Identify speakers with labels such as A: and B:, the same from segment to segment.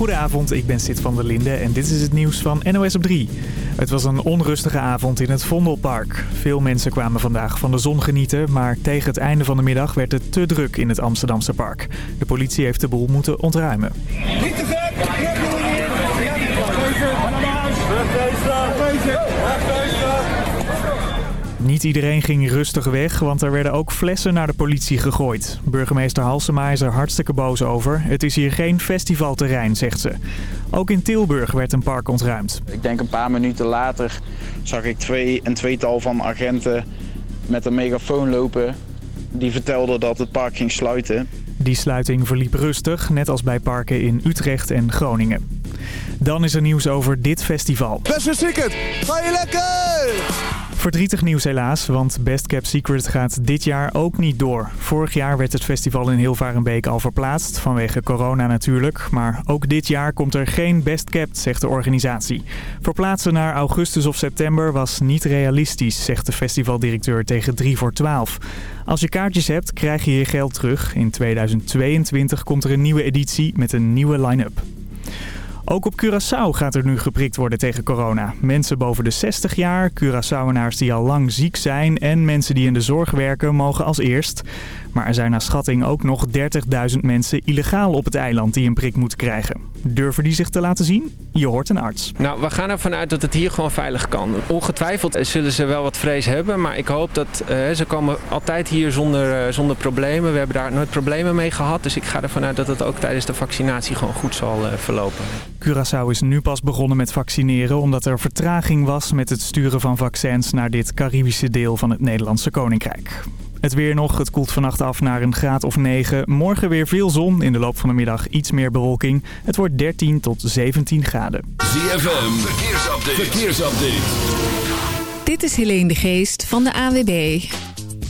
A: Goedenavond, ik ben Sid van der Linde en dit is het nieuws van NOS op 3. Het was een onrustige avond in het Vondelpark. Veel mensen kwamen vandaag van de zon genieten, maar tegen het einde van de middag werd het te druk in het Amsterdamse park. De politie heeft de boel moeten ontruimen. Niet te ver! Niet iedereen ging rustig weg, want er werden ook flessen naar de politie gegooid. Burgemeester Halsema is er hartstikke boos over. Het is hier geen festivalterrein, zegt ze. Ook in Tilburg werd een park ontruimd.
B: Ik denk een paar minuten later zag ik twee, een tweetal van agenten met een megafoon lopen. Die vertelden dat het park ging sluiten.
A: Die sluiting verliep rustig, net als bij parken in Utrecht en Groningen. Dan is er nieuws over dit festival.
C: Best Secret, ga je lekker!
A: Verdrietig nieuws helaas, want Best Kept Secret gaat dit jaar ook niet door. Vorig jaar werd het festival in Hilvarenbeek al verplaatst, vanwege corona natuurlijk. Maar ook dit jaar komt er geen Best Kept, zegt de organisatie. Verplaatsen naar augustus of september was niet realistisch, zegt de festivaldirecteur tegen 3 voor 12. Als je kaartjes hebt, krijg je je geld terug. In 2022 komt er een nieuwe editie met een nieuwe line-up. Ook op Curaçao gaat er nu geprikt worden tegen corona. Mensen boven de 60 jaar, Curaçaoenaars die al lang ziek zijn en mensen die in de zorg werken mogen als eerst. Maar er zijn naar schatting ook nog 30.000 mensen illegaal op het eiland die een prik moeten krijgen. Durven die zich te laten zien? Je hoort een arts.
D: Nou, we gaan ervan uit dat het hier gewoon veilig kan. Ongetwijfeld zullen ze wel wat vrees hebben, maar ik hoop dat uh, ze komen altijd hier zonder, uh, zonder problemen. We hebben daar nooit problemen mee gehad, dus ik ga ervan uit dat het ook tijdens de vaccinatie gewoon goed zal uh, verlopen.
A: Curaçao is nu pas begonnen met vaccineren omdat er vertraging was met het sturen van vaccins naar dit Caribische deel van het Nederlandse Koninkrijk. Het weer nog, het koelt vannacht af naar een graad of 9. Morgen weer veel zon, in de loop van de middag iets meer bewolking. Het wordt 13 tot 17 graden.
E: ZFM, verkeersupdate. verkeersupdate.
F: Dit is Helene de Geest van de AWB.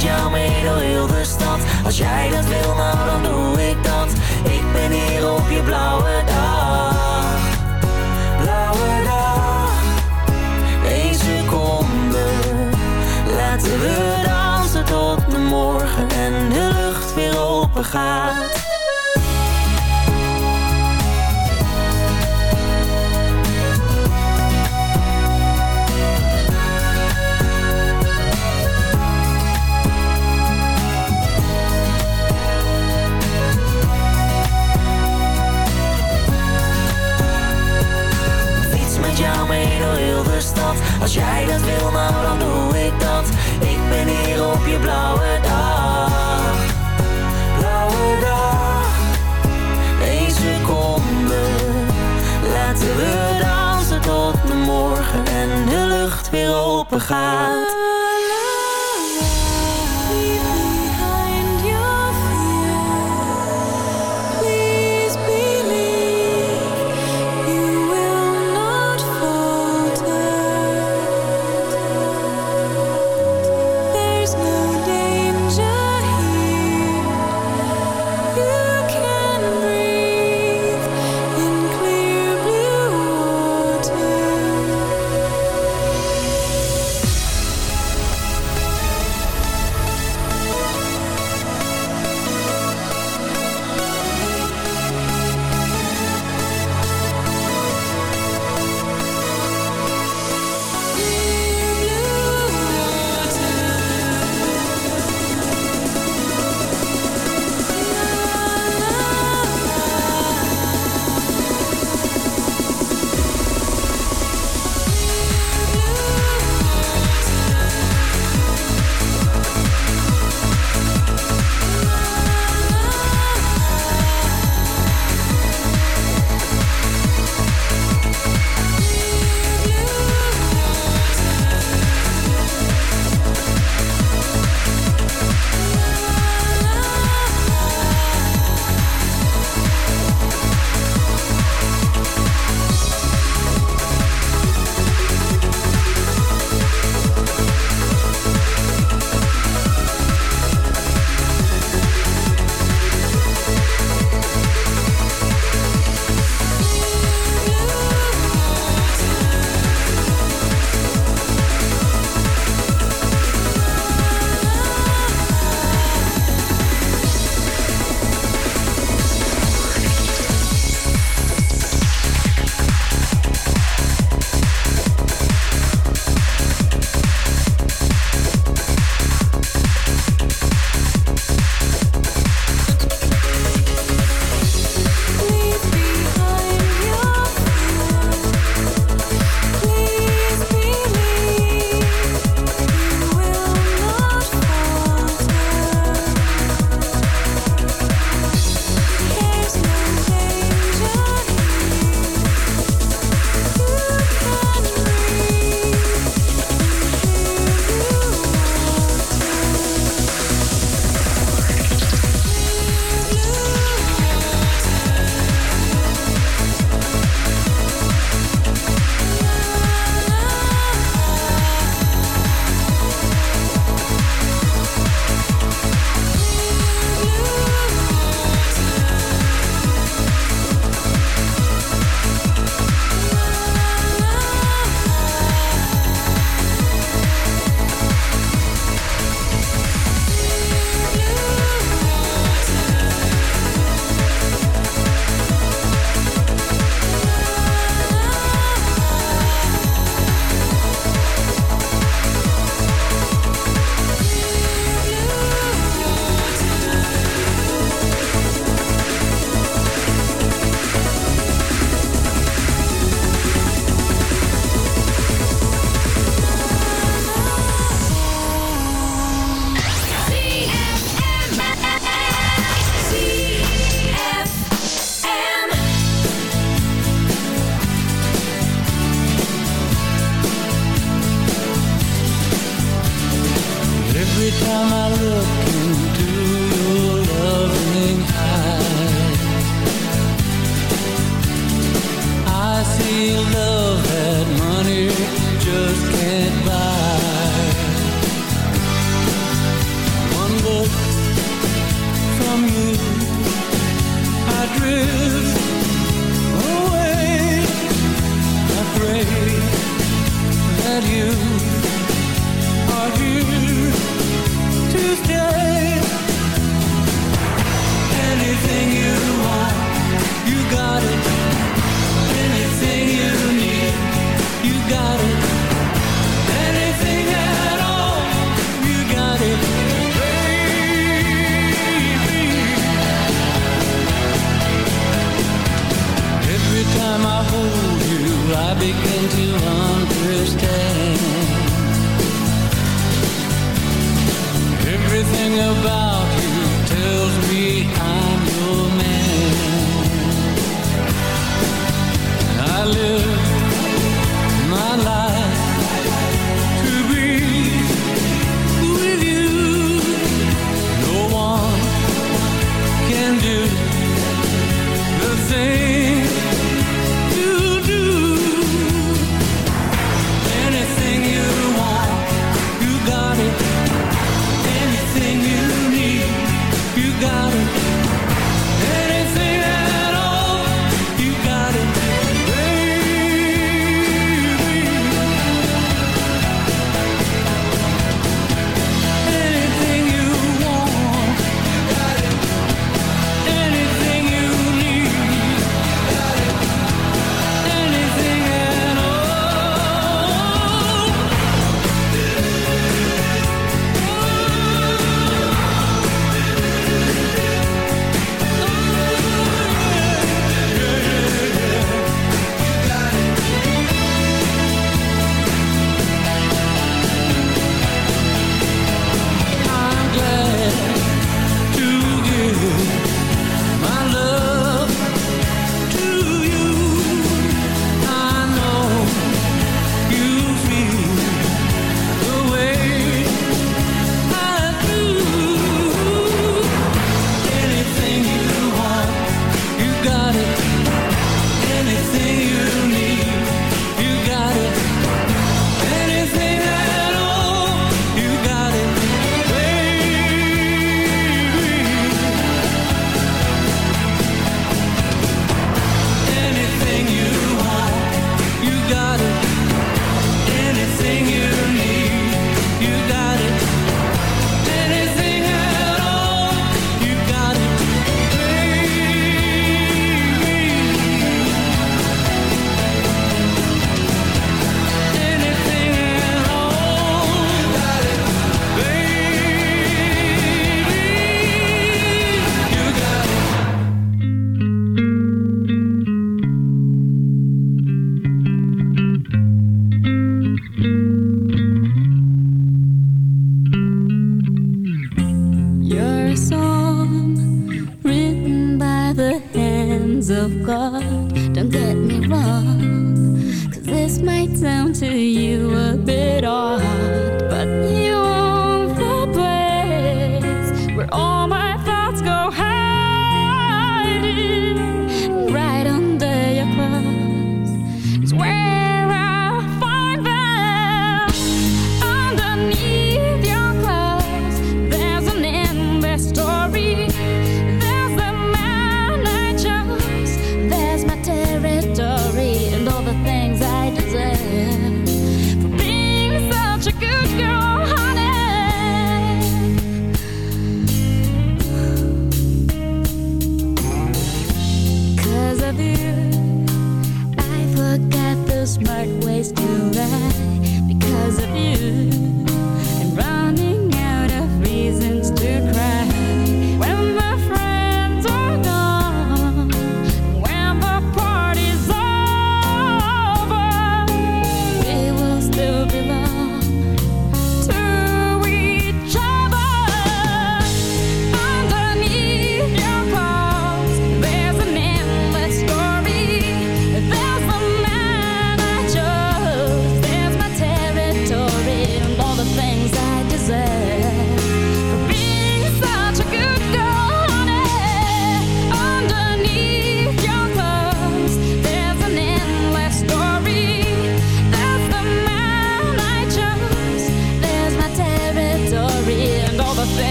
G: Met jou door de stad, als jij dat wil, nou dan doe ik dat. Ik ben hier op je blauwe dag, blauwe dag, één seconde. Laten we dansen tot de morgen en de lucht weer open gaat. Open gaat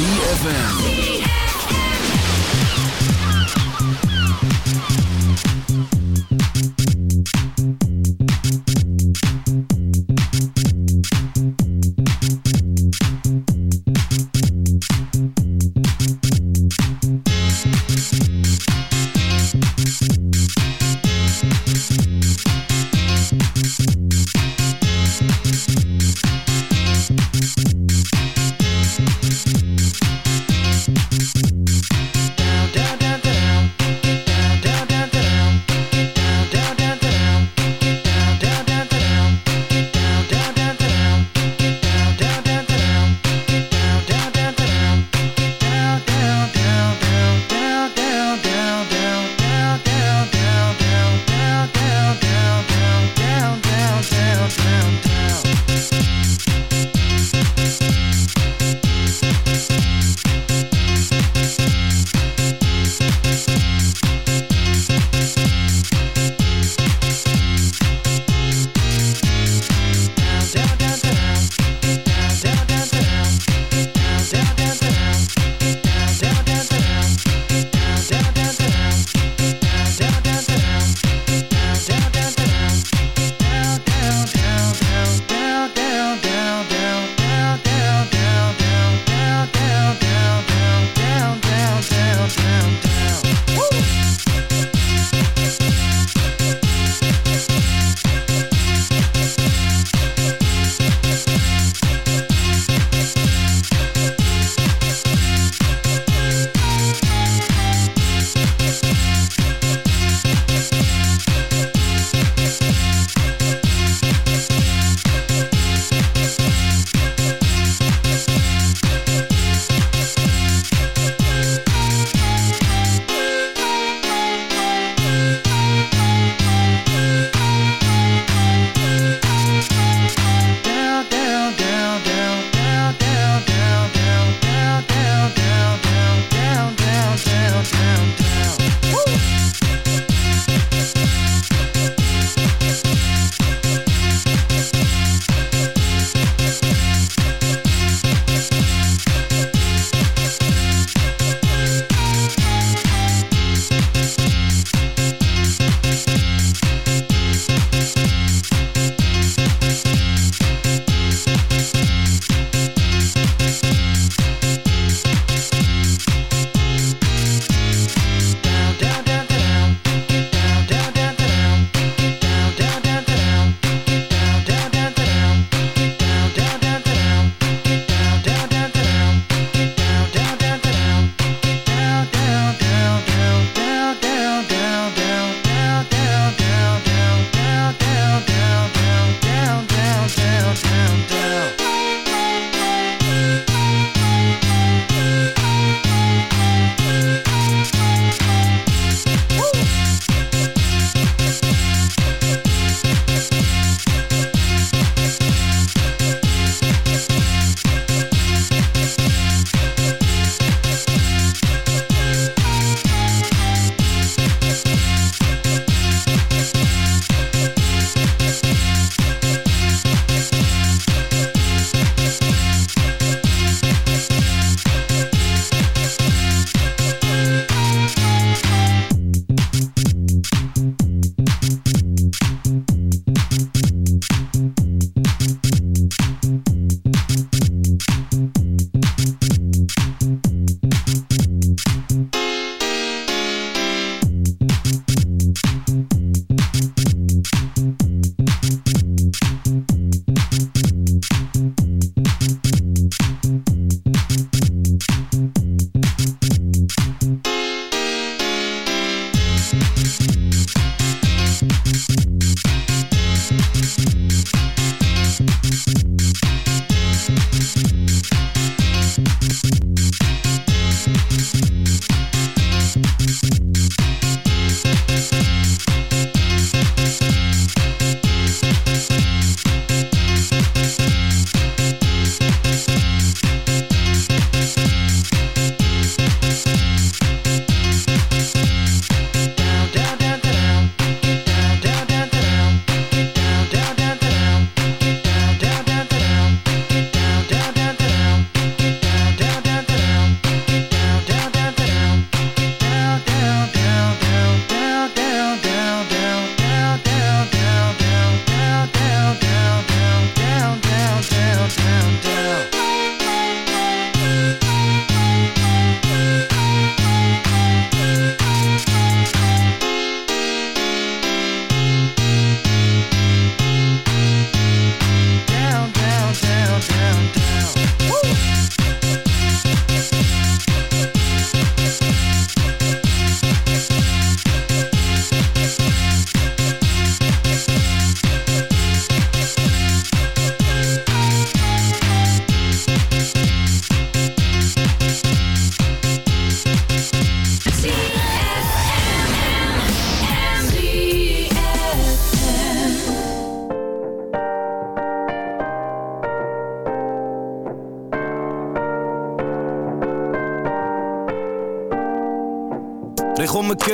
H: ZFM.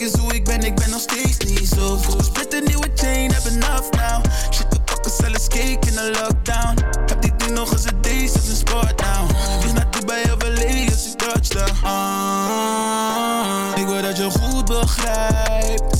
I: Kijk hoe ik ben, ik ben nog steeds niet zo goed. Split een nieuwe chain, heb enough now. Shit, we pakken zelfs cake in de lockdown. Heb die ding nog eens een days als een sport now. Dus naar Dubai of LA als ik touchdown. Ah, ik wil dat je goed begrijpt.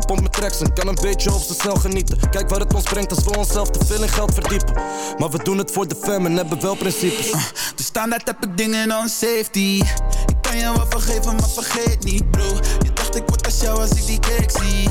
J: Hij pompt met tracks en kan een beetje op ze snel genieten. Kijk waar het ons brengt als we onszelf te veel in geld verdiepen. Maar we doen het voor de fam en hebben wel principes.
I: De standaard heb ik dingen on safety. Ik kan je wel vergeven, maar vergeet niet, bro. Je dacht ik word als jou als ik die cake zie.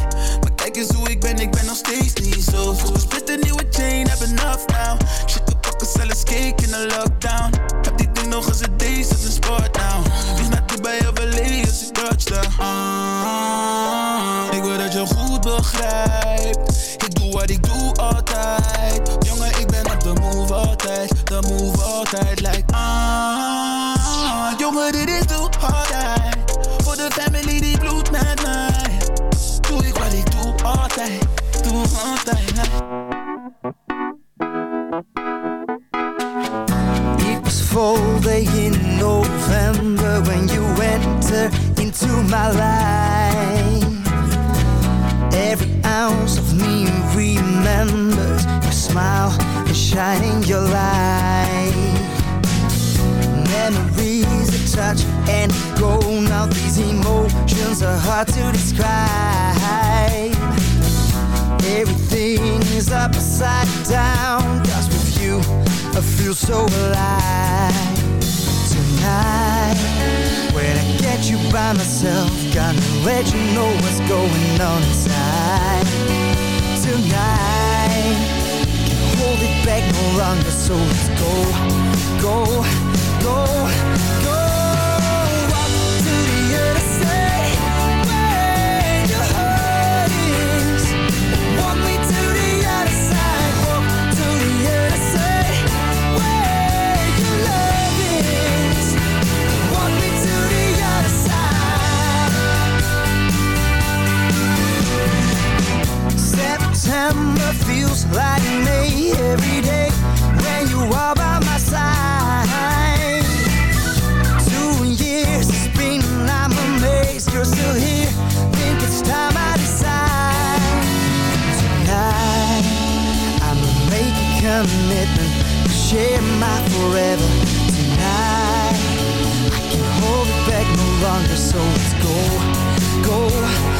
K: share my forever tonight. I can't hold it back no longer So let's go, go.